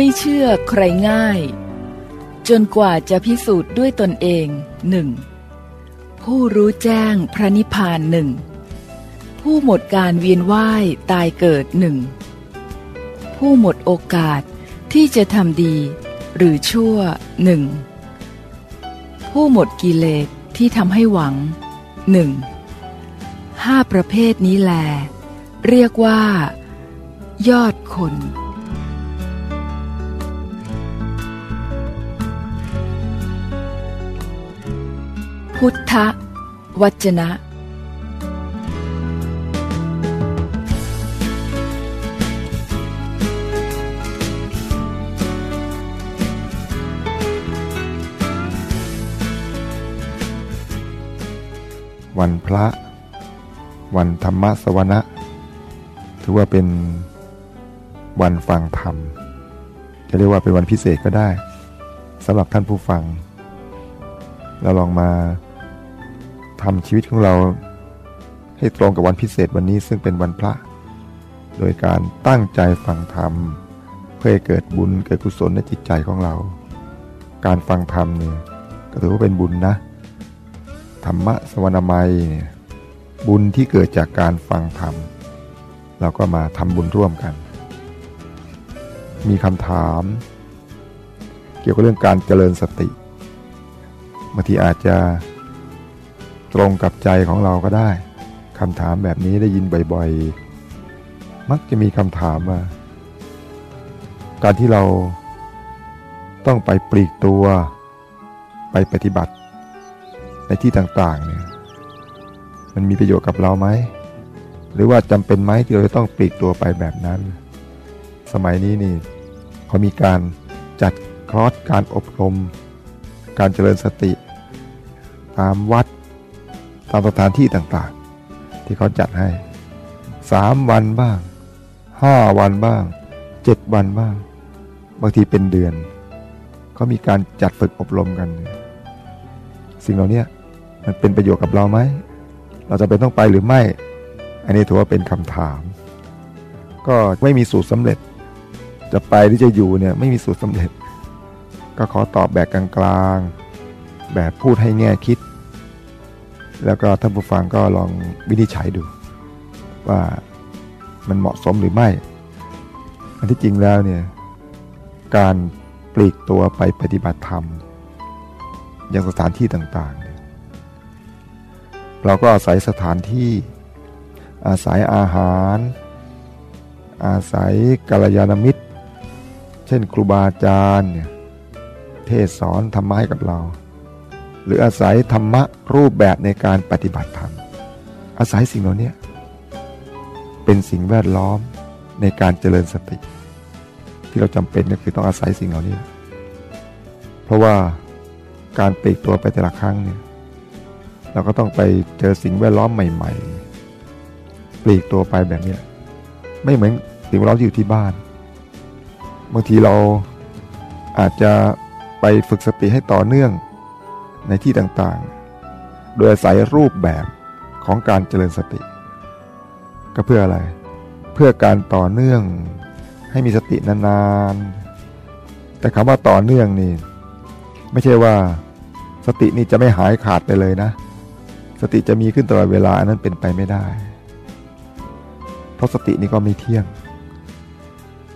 ไม่เชื่อใครง่าย จนกว่าจะพิสูจน์ด้วยตนเองหนึ่งผู้รู้แจ้งพระนิพพานหนึ่งผู้หมดการเวียนว่ายตายเกิดหนึ่งผู้หมดโอกาสที่จะทำดี หรือชั่วหนึ่งผู้หมดกิเลสที่ทำให้หวังหนึ่งห้าประเภทนี้แล เรียกว่า ยอดคน พุทธวจนะ วันพระ วันธรรมสวนะ ถือว่าเป็นวันฟังธรรม จะเรียกว่าเป็นวันพิเศษก็ได้สำหรับท่านผู้ฟัง เราลองมา ทำชีวิตของเราให้ตรงกับวันพิเศษวันนี้ซึ่งเป็นวันพระ โดยการตั้งใจฟังธรรม เพื่อให้เกิดบุญเกิดกุศลในจิตใจของเรา การฟังธรรมเนี่ยก็ถือว่าเป็นบุญนะ ธรรมะสวรรมัยเนี่ยบุญที่เกิดจากการฟังธรรม เราก็มาทำบุญร่วมกัน มีคำถาม เกี่ยวกับเรื่องการเจริญสติบางทีอาจจะ ตรงกับใจของเราก็ได้คำถามแบบนี้ได้ยินบ่อยๆ มักจะมีคำถามว่าการที่เราต้องไปปลีกตัว ไปปฏิบัติ ในที่ต่างๆเนี่ยมันมีประโยชน์กับเราไหม หรือว่าจำเป็นไหมที่เราจะต้องปลีกตัวไปแบบนั้น สมัยนี้นี่เขามีการจัดคอร์สการอบรม การเจริญสติ ตามวัด ตามสถานที่ต่างๆ ที่เขาจัดให้สามวันบ้างห้าวันบ้างเจ็ดวันบ้าง บางทีเป็นเดือนเขามีการจัดฝึกอบรมกัน สิ่งเหล่านี้มันเป็นประโยชน์กับเราไหม เราจะเป็นต้องไปหรือไม่ อันนี้ถือว่าเป็นคำถาม ก็ไม่มีสูตรสำเร็จ จะไปหรือจะอยู่เนี่ยไม่มีสูตรสำเร็จ ก็ขอตอบแบบกลางๆ แบบพูดให้แง่คิด แล้วก็ท่านผู้ฟังก็ลองวินิจฉัยดู ว่ามันเหมาะสมหรือไม่ อันที่จริงแล้วเนี่ยการปลีกตัวไปปฏิบัติธรรมยังสถานที่ต่างๆเเราก็อาศัยสถานที่อาศัยอาหาร อาศัยกัลยาณมิตร เช่นครูบาอาจารย์เนี่ยเทศสอนธรรมะให้กับเรา หรืออาศัยธรรมะรูปแบบในการปฏิบัติธรรม อาศัยสิ่งเหล่านี้เป็นสิ่งแวดล้อมในการเจริญสติ ที่เราจำเป็นก็คือต้องอาศัยสิ่งเหล่านี้ เพราะว่าการปลีกตัวไปแต่ละครั้งเนี่ยเราก็ต้องไปเจอสิ่งแวดล้อมใหม่ ๆ ปลีกตัวไปแบบนี้ไม่เหมือนสิ่งแวดล้อมที่อยู่ที่บ้านบางทีเราอาจจะไปฝึกสติให้ต่อเนื่อง ในที่ต่างๆ โดยอาศัยรูปแบบของการเจริญสติ ก็เพื่ออะไร เพื่อการต่อเนื่องให้มีสตินานๆ แต่คำว่าต่อเนื่องนี่ ไม่ใช่ว่าสตินี่จะไม่หายขาดไปเลยนะ สติจะมีขึ้นตลอดเวลาอันนั้นเป็นไปไม่ได้ เพราะสตินี่ก็ไม่เที่ยง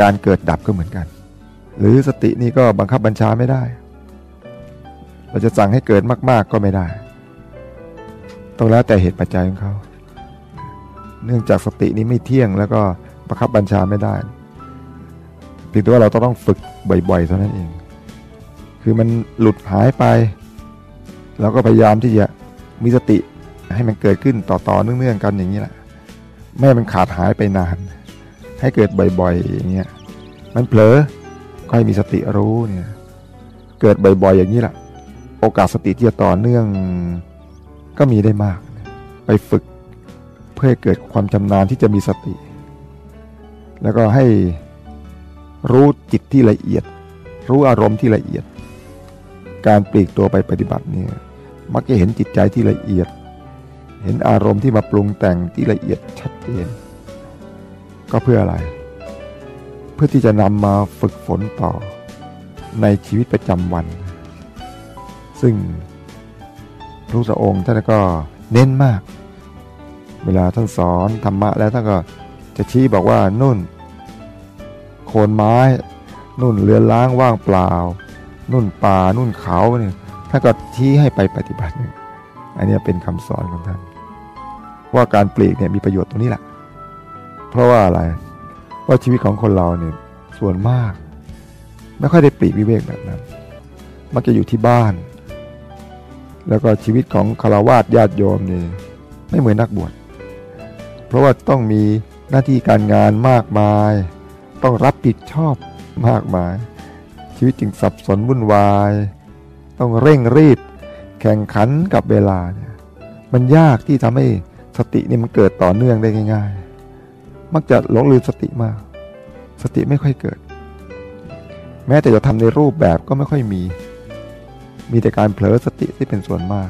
การเกิดดับก็เหมือนกัน หรือสตินี่ก็บังคับบัญชาไม่ได้ เราจะสั่งให้เกิดมาก ๆ ก็ไม่ได้ ต้องแล้วแต่เหตุปัจจัยของเขา เนื่องจากสตินี้ไม่เที่ยงแล้วก็บังคับบัญชาไม่ได้เพียงแต่ว่าเราต้องฝึกบ่อยๆเท่านั้นเอง คือมันหลุดหายไป เราก็พยายามที่จะมีสติให้มันเกิดขึ้นต่อๆเนื่องๆกันอย่างนี้แหละไม่ให้มันขาดหายไปนาน ให้เกิดบ่อยๆอย่างเงี้ยมันเผลอก็ให้มีสติรู้เนี่ย เกิดบ่อยๆอย่างนี้แหละ โอกาสสติที่จะต่อเนื่องก็มีได้มาก ไปฝึกเพื่อเกิดความชำนาญที่จะมีสติ แล้วก็ให้รู้จิตที่ละเอียด รู้อารมณ์ที่ละเอียด การปลีกตัวไปปฏิบัติเนี่ยมักจะเห็นจิตใจที่ละเอียด เห็นอารมณ์ที่มาปรุงแต่งที่ละเอียดชัดเจน ก็เพื่ออะไร เพื่อที่จะนำมาฝึกฝนต่อในชีวิตประจำวัน ซึ่งพระพุทธองค์ท่านก็เน้นมาก เวลาท่านสอนธรรมะแล้วท่านก็จะชี้บอกว่านุ่น โคนไม้ นุ่นเรือนล้างว่างเปล่า นุ่นป่านุ่นเขาเนี่ยท่านก็ชี้ให้ไปปฏิบัติเนี่ยอันนี้เป็นคำสอนของท่านว่าการปลีกเนี่ยมีประโยชน์ตรงนี้แหละ เพราะว่าอะไรว่าชีวิตของคนเราเนี่ยส่วนมาก ไม่ค่อยได้ปลีกวิเวกแบบนั้น มักจะอยู่ที่บ้าน แล้วก็ชีวิตของคารวาสญาติโยมนี่ไม่เหมือนนักบวช เพราะว่าต้องมีหน้าที่การงานมากมาย ต้องรับผิดชอบมากมาย ชีวิตจึงสับสนวุ่นวาย ต้องเร่งรีบ แข่งขันกับเวลาเนี่ยมันยากที่ทำให้สตินี่มันเกิดต่อเนื่องได้ง่าย ๆ มักจะหลงลืมสติมาก สติไม่ค่อยเกิด แม้แต่จะทำในรูปแบบก็ไม่ค่อยมี มีแต่การเผลอสติที่เป็นส่วนมาก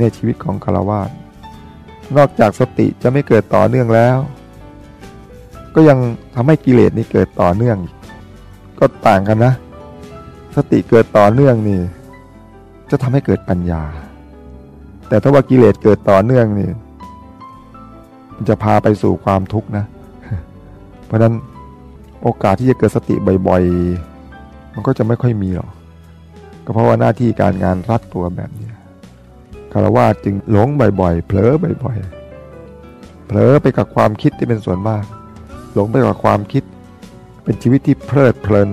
ในชีวิตของคารวาสนอกจากสติจะไม่เกิดต่อเนื่องแล้ว ก็ยังทำให้กิเลสนี่เกิดต่อเนื่อง ก็ต่างกันนะ สติเกิดต่อเนื่องนี่ จะทำให้เกิดปัญญา แต่ถ้าว่ากิเลสเกิดต่อเนื่องนี่มันจะพาไปสู่ความทุกข์นะ เพราะนั้นโอกาสที่จะเกิดสติบ่อย ๆ มันก็จะไม่ค่อยมีหรอก ก็เพราะว่าหน้าที่การงานรัดตัวแบบนี้คารวะจึงหลงบ่อยๆ เผลอบ่อยๆ เผลอไปกับความคิดที่เป็นส่วนมาก หลงไปกับความคิด เป็นชีวิตที่เพลิดเพลิน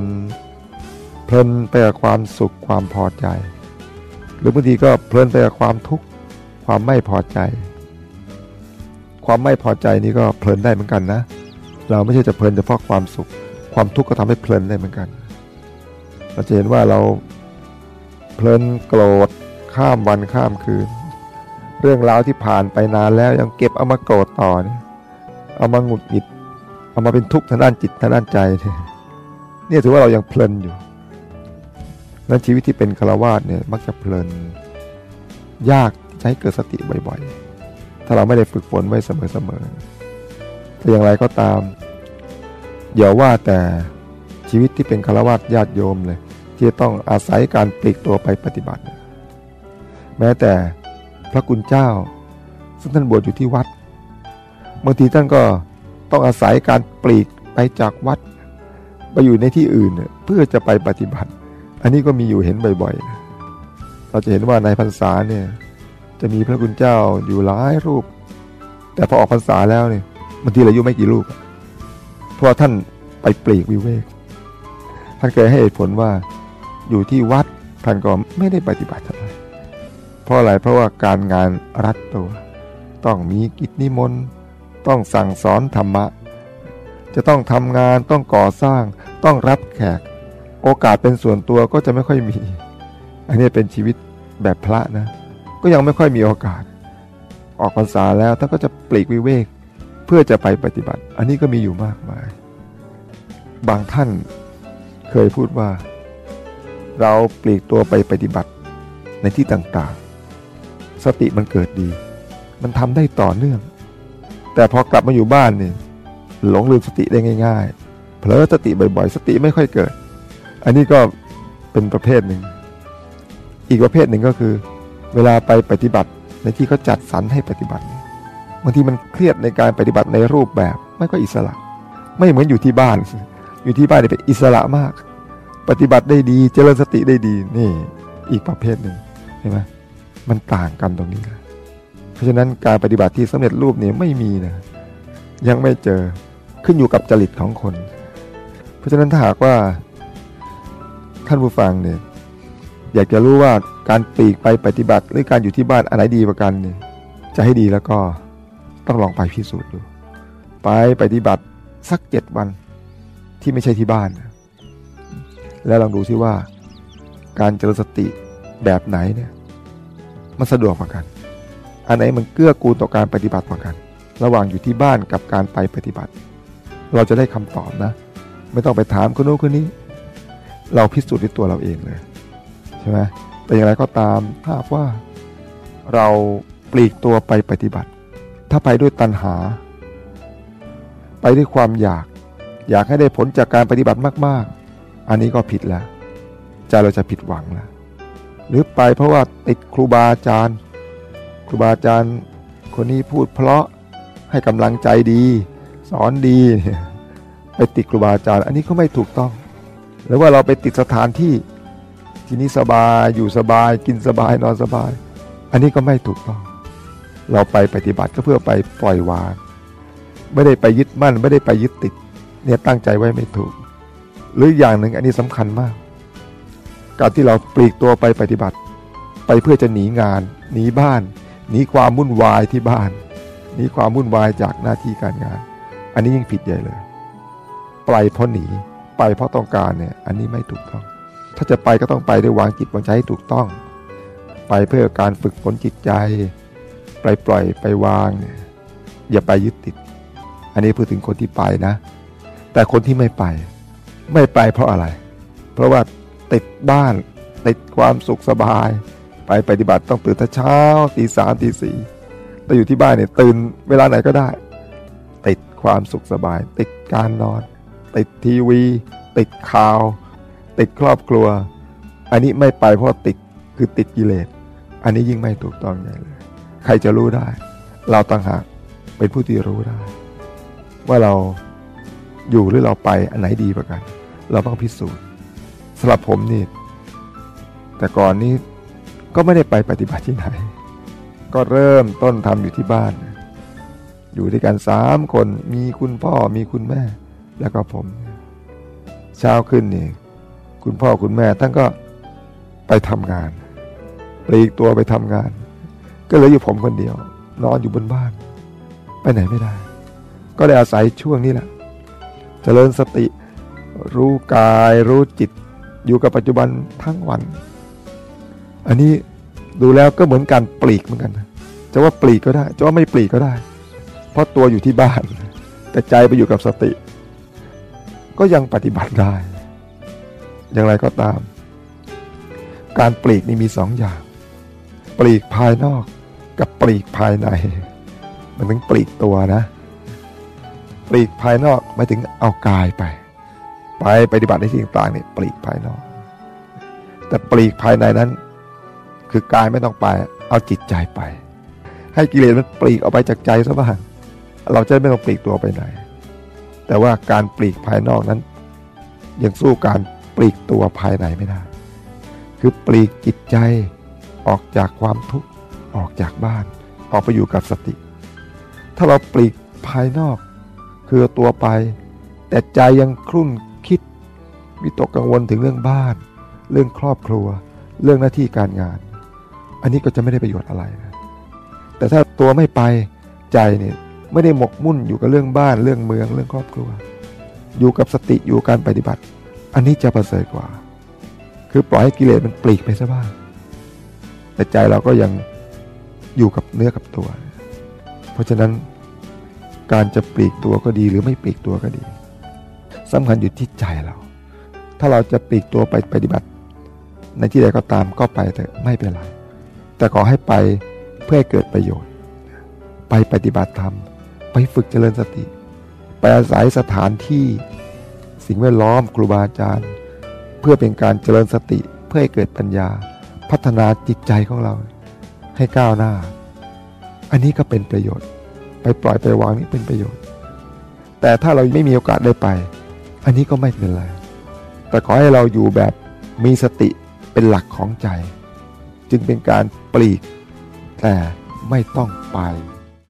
เพลินไปกับความสุขความพอใจ หรือบางทีก็เพลินไปกับความทุกข์ความไม่พอใจ ความไม่พอใจนี่ก็เพลินได้เหมือนกันนะ เราไม่ใช่จะเพลินเฉพาะความสุข ความทุกข์ก็ทำให้เพลินได้เหมือนกัน เราจะเห็นว่าเรา เพลินโกรธ ข้ามวันข้ามคืน เรื่องราวที่ผ่านไปนานแล้วยังเก็บเอามาโกรธต่อเนี่ยเอามาหงุดหงิด เอามาเป็นทุกข์ทางด้านจิตทางด้านใจเนี่ยถือว่าเรายังเพลินอยู่นั้นชีวิตที่เป็นฆราวาสเนี่ยมักจะเพลิน ยากใช้เกิดสติบ่อยๆ ถ้าเราไม่ได้ฝึกฝนไว้เสมอๆแต่อย่างไรก็ตามอย่าว่าแต่ชีวิตที่เป็นฆราวาสญาติโยมเลย ที่ต้องอาศัยการปลีกตัวไปปฏิบัติ แม้แต่พระคุณเจ้า ซึ่งท่านบวชอยู่ที่วัดบางทีท่านก็ต้องอาศัยการปลีกไปจากวัด ไปอยู่ในที่อื่นเพื่อจะไปปฏิบัติ อันนี้ก็มีอยู่เห็นบ่อยๆ เราจะเห็นว่าในพรรษาเนี่ยจะมีพระคุณเจ้าอยู่หลายรูป แต่พอออกพรรษาแล้วเนี่ยบางทีเราอายุไม่กี่รูป เพราะท่านไปปลีกวิเวกท่านเคยให้เหตุผลว่า อยู่ที่วัดท่านก็ไม่ได้ปฏิบัติอะไรเพราะอะไรเพราะว่าการงานรัดตัว ต้องมีกิจนิมนต์ต้องสั่งสอนธรรมะ จะต้องทำงานต้องก่อสร้าง ต้องรับแขก โอกาสเป็นส่วนตัวก็จะไม่ค่อยมี อันนี้เป็นชีวิตแบบพระนะ ก็ยังไม่ค่อยมีโอกาส ออกพรรษาแล้วท่านก็จะปลีกวิเวกเพื่อจะไปปฏิบัติ อันนี้ก็มีอยู่มากมาย บางท่านเคยพูดว่า เราปลีกตัวไปปฏิบัติในที่ต่างๆ สติมันเกิดดี มันทำได้ต่อเนื่อง แต่พอกลับมาอยู่บ้านนี่หลงลืมสติได้ง่าย ๆ เผลอสติบ่อยๆ สติไม่ค่อยเกิด อันนี้ก็เป็นประเภทหนึ่ง อีกประเภทหนึ่งก็คือ เวลาไปปฏิบัติในที่เขาจัดสรรให้ปฏิบัติบางทีมันเครียดในการปฏิบัติในรูปแบบไม่ก็อิสระ ไม่เหมือนอยู่ที่บ้าน อยู่ที่บ้านเป็นอิสระมาก ปฏิบัติได้ดี เจริญสติได้ดีนี่อีกประเภทหนึ่งเห็นไหมมันต่างกันตรงนี้นะเพราะฉะนั้นการปฏิบัติที่สำเร็จรูปเนี่ยไม่มีนะยังไม่เจอขึ้นอยู่กับจริตของคน เพราะฉะนั้นถ้าหากว่าท่านผู้ฟังเนี่ยอยากจะรู้ว่าการปีกไปปฏิบัติหรือการอยู่ที่บ้านอะไรดีกว่ากันเนี่ยจะให้ดีแล้วก็ต้องลองไปพิสูจน์ดู ไปปฏิบัติสักเจ็ดวันที่ไม่ใช่ที่บ้าน แล้วลองดูซิว่า การเจริญสติแบบไหนเนี่ยมันสะดวกกว่ากัน อันไหนมันเกื้อกูลต่อการปฏิบัติกว่ากัน ระหว่างอยู่ที่บ้านกับการไปปฏิบัติ เราจะได้คำตอบนะ ไม่ต้องไปถามคนโน้นคนนี้ เราพิสูจน์ด้วยตัวเราเองเลยใช่ไหมแต่อย่างไรก็ตามถ้าว่า เราปลีกตัวไปปฏิบัติ ถ้าไปด้วยตัณหา ไปด้วยความอยาก อยากให้ได้ผลจากการปฏิบัติมาก ๆ อันนี้ก็ผิดแล้วใจเราจะผิดหวังแล้วหรือไปเพราะว่าติดครูบาอาจารย์ ครูบาอาจารย์คนนี้พูดเพราะให้กำลังใจดี สอนดีไปติดครูบาอาจารย์ อันนี้ก็ไม่ถูกต้อง หรือว่าเราไปติดสถานที่ที่นี้สบายอยู่สบาย กินสบายนอนสบาย อันนี้ก็ไม่ถูกต้อง เราไปปฏิบัติก็เพื่อไปปล่อยวาง ไม่ได้ไปยึดมั่น ไม่ได้ไปยึดติดเนี่ยตั้งใจไว้ไม่ถูก หรืออย่างหนึ่งอันนี้สำคัญมาก การที่เราปลีกตัวไปปฏิบัติ ไปเพื่อจะหนีงาน หนีบ้านหนีความวุ่นวายที่บ้านหนีความวุ่นวายจากหน้าที่การงาน อันนี้ยิ่งผิดใหญ่เลย ไปเพราะหนีไปเพราะต้องการเนี่ยอันนี้ไม่ถูกต้อง ถ้าจะไปก็ต้องไปด้วยวางจิตวางใจให้ถูกต้อง ไปเพื่อการฝึกฝนจิตใจปล่อยปล่อยไปวางเนี่ยอย่าไปยึดติด อันนี้พูดถึงคนที่ไปนะ แต่คนที่ไม่ไป ไม่ไปเพราะอะไร เพราะว่าติดบ้านติดความสุขสบาย ไปปฏิบัติต้องตื่นแต่เช้าตีสามตีสี่แต่อยู่ที่บ้านเนี่ยตื่นเวลาไหนก็ได้ ติดความสุขสบาย ติดการนอน ติดทีวี ติดข่าว ติดครอบครัว อันนี้ไม่ไปเพราะติดคือติดกิเลสอันนี้ยิ่งไม่ถูกต้องใหญ่เลย ใครจะรู้ได้ เราต่างหากเป็นผู้ที่รู้ได้ ว่าเราอยู่หรือเราไปอันไหนดีกว่ากัน เราต้องพิสูจน์สำหรับผมนี่ แต่ก่อนนี้ก็ไม่ได้ไปปฏิบัติที่ไหน ก็เริ่มต้นทำอยู่ที่บ้าน อยู่ด้วยกันสามคนมีคุณพ่อมีคุณแม่ แล้วก็ผม เช้าขึ้นนี่คุณพ่อคุณแม่ท่านก็ไปทำงานปลีกตัวไปทำงาน ก็เหลืออยู่ผมคนเดียว นอนอยู่บนบ้าน ไปไหนไม่ได้ ก็เลยอาศัยช่วงนี้แหละเจริญสติ รู้กายรู้จิต อยู่กับปัจจุบันทั้งวัน อันนี้ดูแล้วก็เหมือนการปลีกเหมือนกันจะว่าปลีกก็ได้จะว่าไม่ปลีกก็ได้ เพราะตัวอยู่ที่บ้าน แต่ใจไปอยู่กับสติ ก็ยังปฏิบัติได้ อย่างไรก็ตาม การปลีกนี่มีสองอย่าง ปลีกภายนอกกับปลีกภายใน มันถึงปลีกตัวนะ ปลีกภายนอกหมายถึงเอากายไป ไปปฏิบัติในสิ่ต่างเนี่ปลีกภายนอก แต่ปลีกภายในนั้น คือกายไม่ต้องไป เอาจิตใจไป ให้กิเลสมันปลีกออกไปจากใจซะบ้างเราจะไม่ต้องปลีกตัวไปไหน แต่ว่าการปลีกภายนอกนั้น ยังสู้การปลีกตัวภายในไม่ได้ คือปลีกจิตใจออกจากความทุกข์ออกจากบ้าน ออกไปอยู่กับสติ ถ้าเราปลีกภายนอก คือตัวไป แต่ใจยังครุ่น วิตกกังวลถึงเรื่องบ้าน เรื่องครอบครัว เรื่องหน้าที่การงาน อันนี้ก็จะไม่ได้ประโยชน์อะไรนะแต่ถ้าตัวไม่ไปใจเนี่ยไม่ได้หมกมุ่นอยู่กับเรื่องบ้านเรื่องเมืองเรื่องครอบครัว อยู่กับสติอยู่การปฏิบัติ อันนี้จะประเสริฐกว่า คือปล่อยให้กิเลสมันปลีกไปซะบ้างแต่ใจเราก็ยังอยู่กับเนื้อกับตัว เพราะฉะนั้นการจะปลีกตัวก็ดีหรือไม่ปลีกตัวก็ดีสำคัญอยู่ที่ใจเรา ถ้าเราจะปลีกตัวไปปฏิบัติ ในที่ใดก็ตามก็ไปแต่ไม่เป็นไร แต่ขอให้ไปเพื่อให้เกิดประโยชน์ ไปปฏิบัติธรรม ไปฝึกเจริญสติ ไปอาศัยสถานที่สิ่งแวดล้อมครูบาอาจารย์ เพื่อเป็นการเจริญสติเพื่อให้เกิดปัญญา พัฒนาจิตใจของเรา ให้ก้าวหน้า อันนี้ก็เป็นประโยชน์ ไปปล่อยไปวางนี่เป็นประโยชน์ แต่ถ้าเราไม่มีโอกาสได้ไป อันนี้ก็ไม่เป็นไร แต่ขอให้เราอยู่แบบมีสติเป็นหลักของใจ จึงเป็นการปลีกแต่ไม่ต้องไป